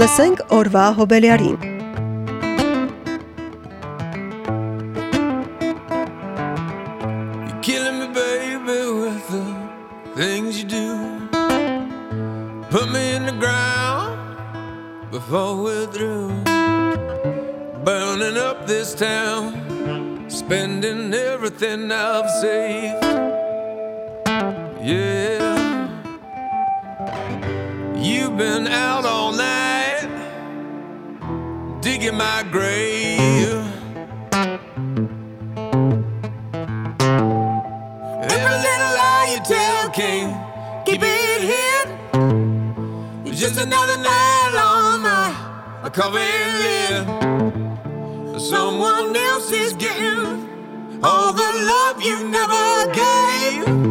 Լսենք օրվա հոբելյարին։ Killing me, baby, with the things you do. Put me in the ground before we're through. Burning up this town, spending everything I've saved. Yeah. You've been out all night, digging my grave. Every little lie you tell can't keep it hid. It's just another nail on my coffin lid. Someone else is getting all the love you never gave.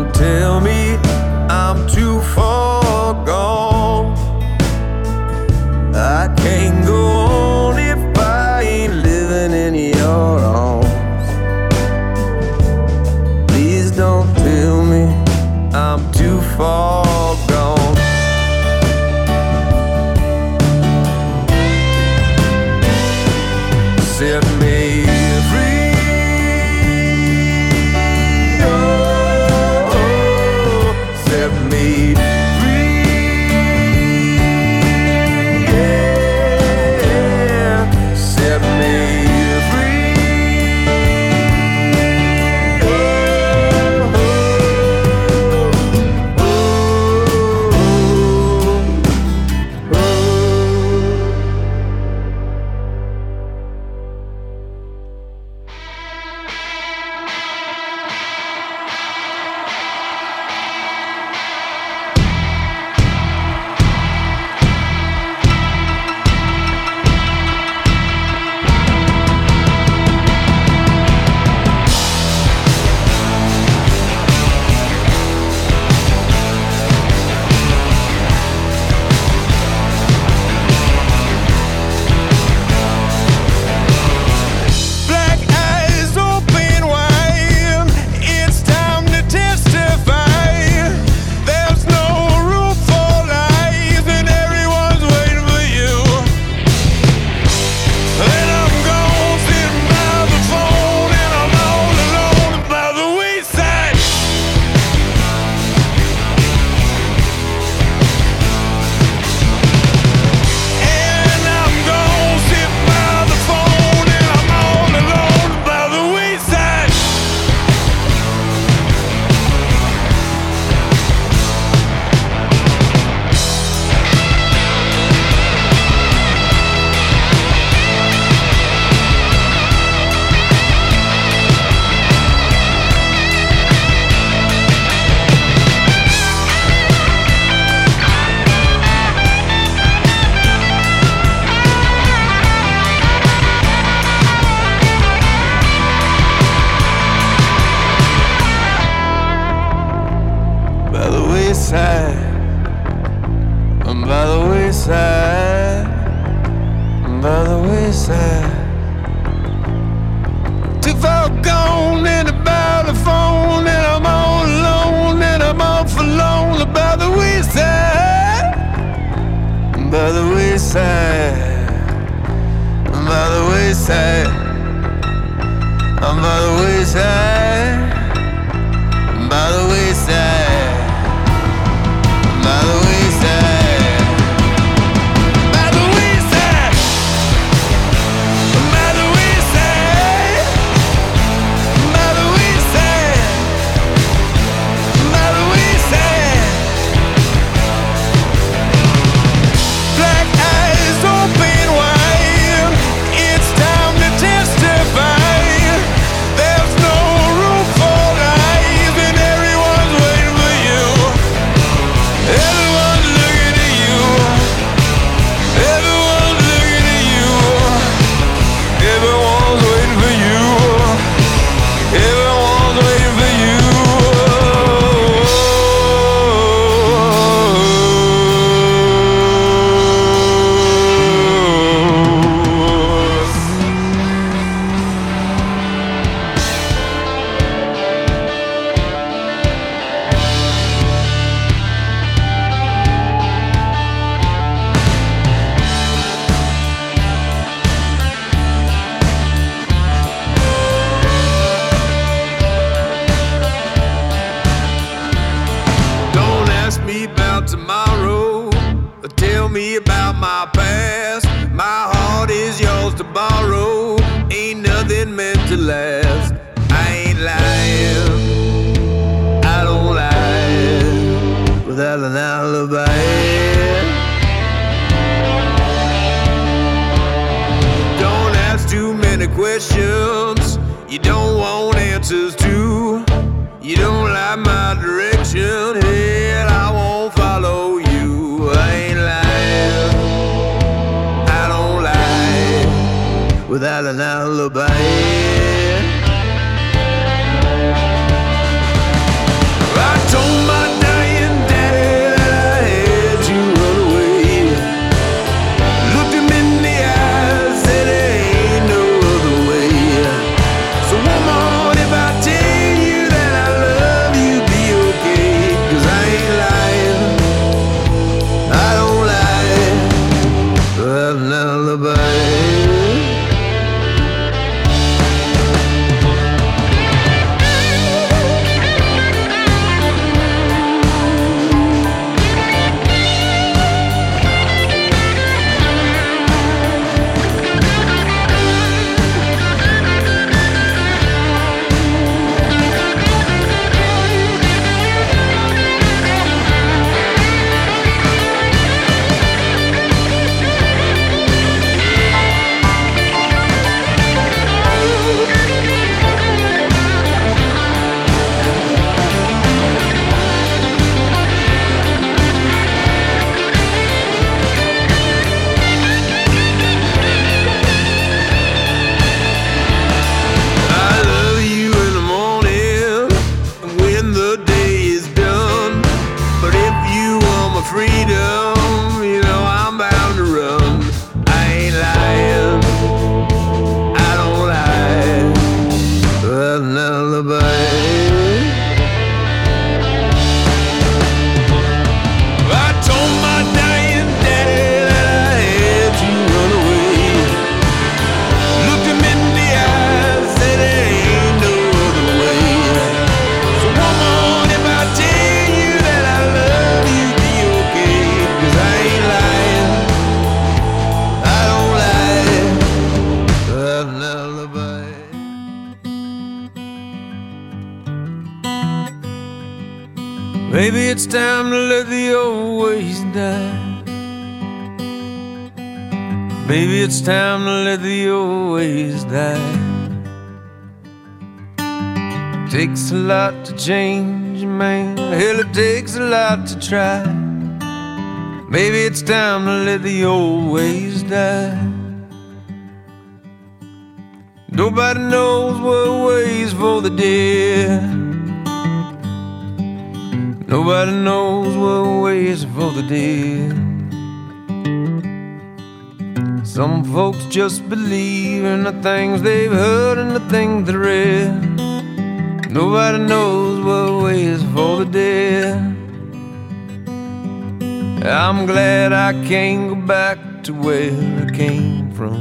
Don't tell me I'm too far gone. I can't go on if I ain't living in your arms. Please don't tell me I'm too far. Gone. Said maybe by the wayside, by the wayside. Too far gone and about the phone, and I'm all alone, and I'm awful lonely by the wayside, by the wayside, by the wayside, I'm by the wayside. Tell me about my past. My heart is yours to borrow. Ain't nothing meant to last. I ain't lying. I don't lie without an alibi. Don't ask too many questions. You don't want answers to. You don't like my direction. Hell, an alibi. Maybe it's time to let the old ways die. Maybe it's time to let the old ways die. Takes a lot to change a man. Hell, it takes a lot to try. Maybe it's time to let the old ways die. Nobody knows what waits for the dead. Nobody knows what waits for the dead. Some folks just believe in the things they've heard and the things they read. Nobody knows what waits for the dead. I'm glad I can't go back to where I came from.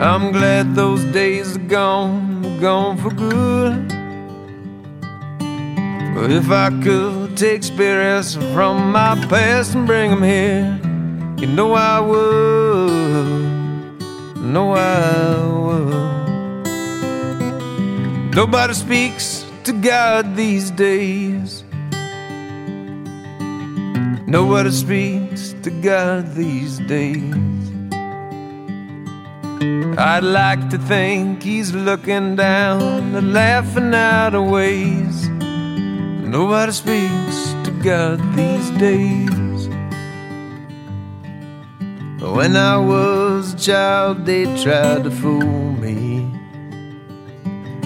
I'm glad those days are gone, gone for good. If I could take spirits from my past and bring them here, you know I would. Know I would. Nobody speaks to God these days. Nobody speaks to God these days. I'd like to think he's looking down and laughing out of ways. Nobody speaks to God these days. When I was a child, they tried to fool me.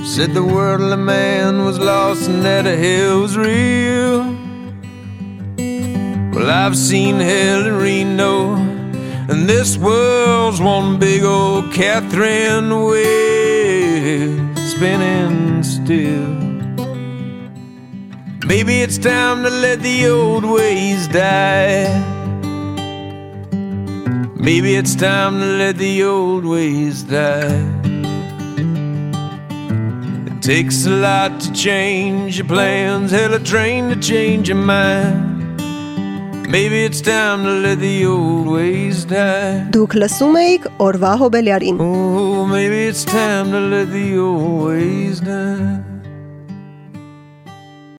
Said the worldly man was lost and that hell was real. Well, I've seen hell in Reno, and this world's one big old Catherine wheel spinning still. Maybe it's time to let the old ways die. Maybe it's time to let the old ways die. It takes a lot to change your plans, hell, a train to change your mind. Maybe it's time to let the old ways die. Դուք լսում էիք օրվա հոբելյարին։ Oh, maybe it's time to let the old ways die.